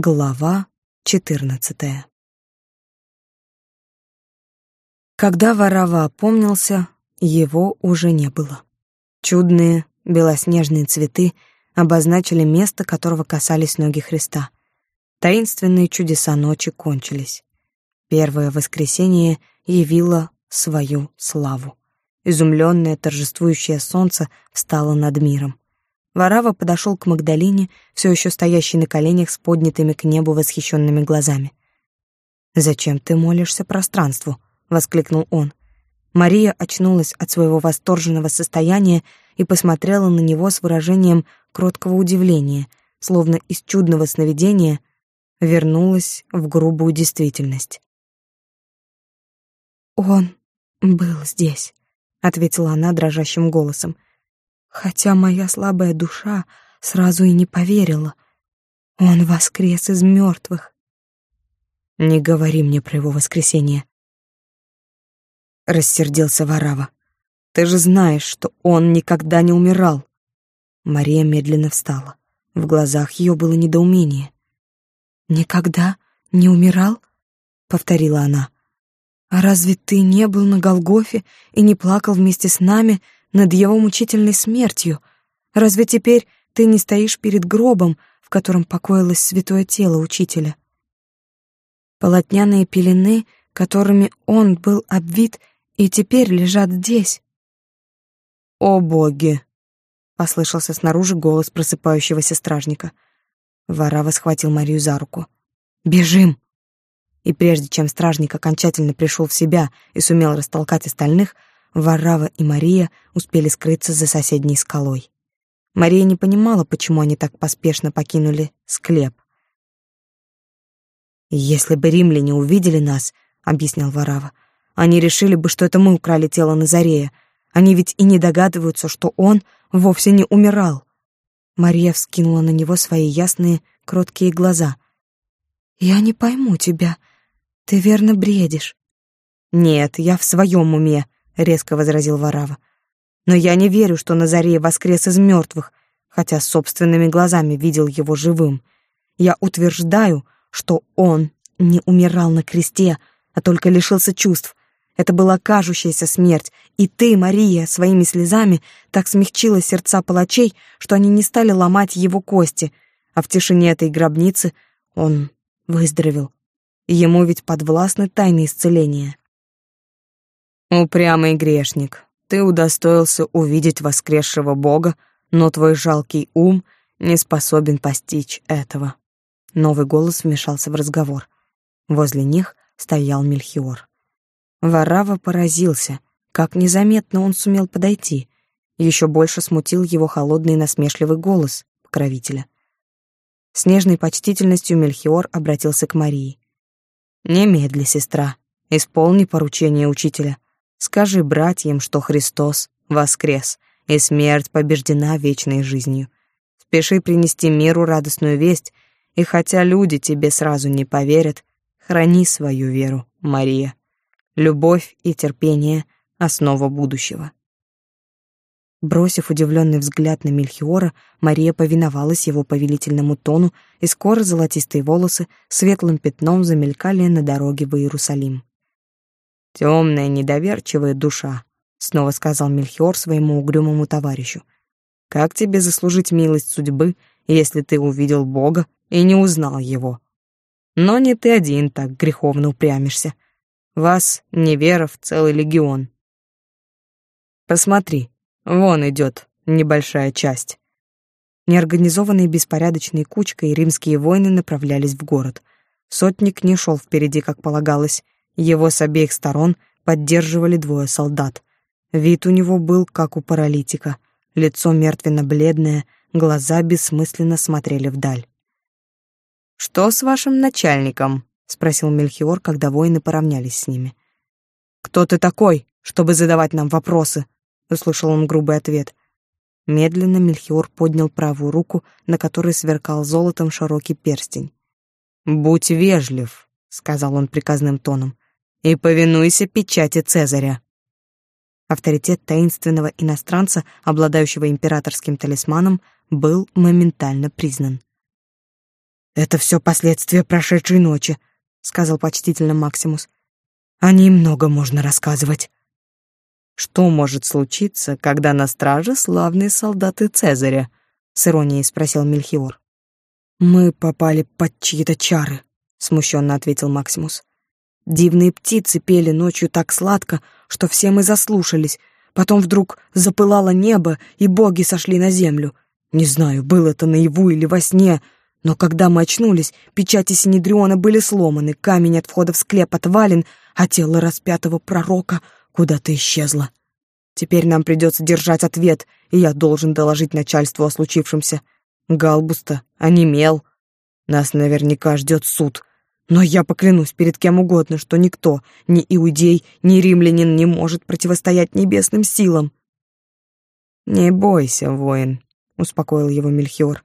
Глава четырнадцатая Когда Варава опомнился, его уже не было. Чудные белоснежные цветы обозначили место, которого касались ноги Христа. Таинственные чудеса ночи кончились. Первое воскресенье явило свою славу. Изумленное торжествующее солнце встало над миром. Варава подошел к Магдалине, все еще стоящей на коленях с поднятыми к небу восхищенными глазами. «Зачем ты молишься пространству?» — воскликнул он. Мария очнулась от своего восторженного состояния и посмотрела на него с выражением кроткого удивления, словно из чудного сновидения вернулась в грубую действительность. «Он был здесь», — ответила она дрожащим голосом, хотя моя слабая душа сразу и не поверила. Он воскрес из мертвых. «Не говори мне про его воскресение», — рассердился Варава. «Ты же знаешь, что он никогда не умирал». Мария медленно встала. В глазах ее было недоумение. «Никогда не умирал?» — повторила она. «А разве ты не был на Голгофе и не плакал вместе с нами над его мучительной смертью? Разве теперь ты не стоишь перед гробом, в котором покоилось святое тело учителя?» Полотняные пелены, которыми он был обвит, и теперь лежат здесь. «О боги!» — послышался снаружи голос просыпающегося стражника. Варава схватил Марию за руку. «Бежим!» И прежде чем стражник окончательно пришел в себя и сумел растолкать остальных, Варрава и Мария успели скрыться за соседней скалой. Мария не понимала, почему они так поспешно покинули склеп. «Если бы римляне увидели нас», — объяснял Варава, «они решили бы, что это мы украли тело Назарея. Они ведь и не догадываются, что он вовсе не умирал». Мария вскинула на него свои ясные, кроткие глаза. «Я не пойму тебя. Ты верно бредишь». «Нет, я в своем уме», — резко возразил Варава. «Но я не верю, что Назарей воскрес из мертвых, хотя собственными глазами видел его живым. Я утверждаю, что он не умирал на кресте, а только лишился чувств. Это была кажущаяся смерть, и ты, Мария, своими слезами так смягчила сердца палачей, что они не стали ломать его кости, а в тишине этой гробницы он выздоровел. Ему ведь подвластны тайны исцеления. Упрямый грешник, ты удостоился увидеть воскресшего Бога, но твой жалкий ум не способен постичь этого. Новый голос вмешался в разговор. Возле них стоял Мельхиор. Варава поразился, как незаметно он сумел подойти. Еще больше смутил его холодный насмешливый голос покровителя. С нежной почтительностью Мельхиор обратился к Марии. Немедли, сестра, исполни поручение учителя. Скажи братьям, что Христос воскрес, и смерть побеждена вечной жизнью. Спеши принести миру радостную весть, и хотя люди тебе сразу не поверят, храни свою веру, Мария. Любовь и терпение — основа будущего. Бросив удивленный взгляд на Мельхиора, Мария повиновалась его повелительному тону, и скоро золотистые волосы светлым пятном замелькали на дороге в Иерусалим. «Темная, недоверчивая душа», — снова сказал Мельхиор своему угрюмому товарищу. «Как тебе заслужить милость судьбы, если ты увидел Бога и не узнал Его? Но не ты один так греховно упрямишься. Вас, неверов, целый легион. Посмотри, Вон идет небольшая часть. Неорганизованной беспорядочной кучкой римские воины направлялись в город. Сотник не шел впереди, как полагалось. Его с обеих сторон поддерживали двое солдат. Вид у него был, как у паралитика. Лицо мертвенно-бледное, глаза бессмысленно смотрели вдаль. «Что с вашим начальником?» — спросил Мельхиор, когда воины поравнялись с ними. «Кто ты такой, чтобы задавать нам вопросы?» услышал он грубый ответ. Медленно Мельхиор поднял правую руку, на которой сверкал золотом широкий перстень. «Будь вежлив», — сказал он приказным тоном, — «и повинуйся печати Цезаря». Авторитет таинственного иностранца, обладающего императорским талисманом, был моментально признан. Это все последствия прошедшей ночи, сказал почтительно Максимус. О ней много можно рассказывать. Что может случиться, когда на страже славные солдаты Цезаря? с иронией спросил Мельхиор. Мы попали под чьи-то чары, смущенно ответил Максимус. Дивные птицы пели ночью так сладко, что все мы заслушались. Потом вдруг запылало небо, и боги сошли на землю. Не знаю, было это наяву или во сне, но когда мы очнулись, печати Синедриона были сломаны, камень от входа в склеп отвален, а тело распятого пророка куда-то исчезло. Теперь нам придется держать ответ, и я должен доложить начальству о случившемся. Галбуста онемел. Нас наверняка ждет суд. Но я поклянусь перед кем угодно, что никто, ни иудей, ни римлянин не может противостоять небесным силам. «Не бойся, воин», — успокоил его Мельхиор.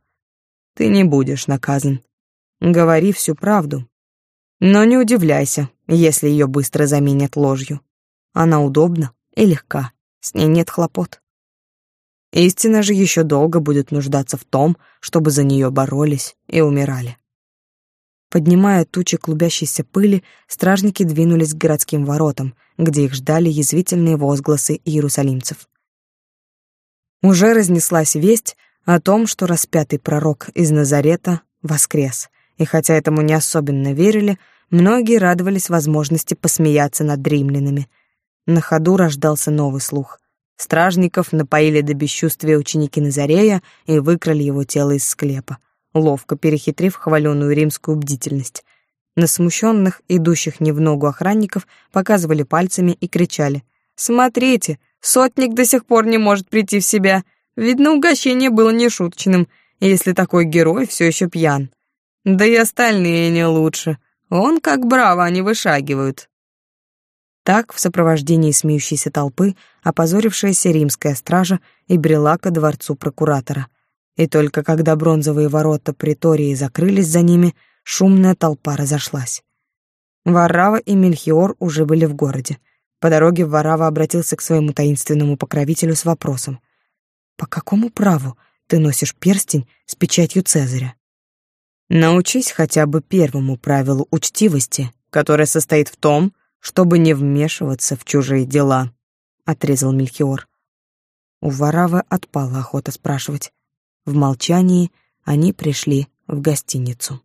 «Ты не будешь наказан. Говори всю правду. Но не удивляйся, если ее быстро заменят ложью. Она удобна и легка, с ней нет хлопот. Истина же еще долго будет нуждаться в том, чтобы за нее боролись и умирали. Поднимая тучи клубящейся пыли, стражники двинулись к городским воротам, где их ждали язвительные возгласы иерусалимцев. Уже разнеслась весть о том, что распятый пророк из Назарета воскрес, и хотя этому не особенно верили, многие радовались возможности посмеяться над римлянами. На ходу рождался новый слух. Стражников напоили до бесчувствия ученики Назарея и выкрали его тело из склепа ловко перехитрив хваленую римскую бдительность. На смущенных, идущих не в ногу охранников, показывали пальцами и кричали. «Смотрите, сотник до сих пор не может прийти в себя. Видно, угощение было нешуточным, если такой герой все еще пьян. Да и остальные не лучше. Он как браво они вышагивают». Так, в сопровождении смеющейся толпы, опозорившаяся римская стража и брела ко дворцу прокуратора. И только когда бронзовые ворота притории закрылись за ними, шумная толпа разошлась. Варрава и Мельхиор уже были в городе. По дороге Варрава обратился к своему таинственному покровителю с вопросом. «По какому праву ты носишь перстень с печатью Цезаря?» «Научись хотя бы первому правилу учтивости, которое состоит в том, чтобы не вмешиваться в чужие дела», — отрезал Мельхиор. У Варавы отпала охота спрашивать. В молчании они пришли в гостиницу.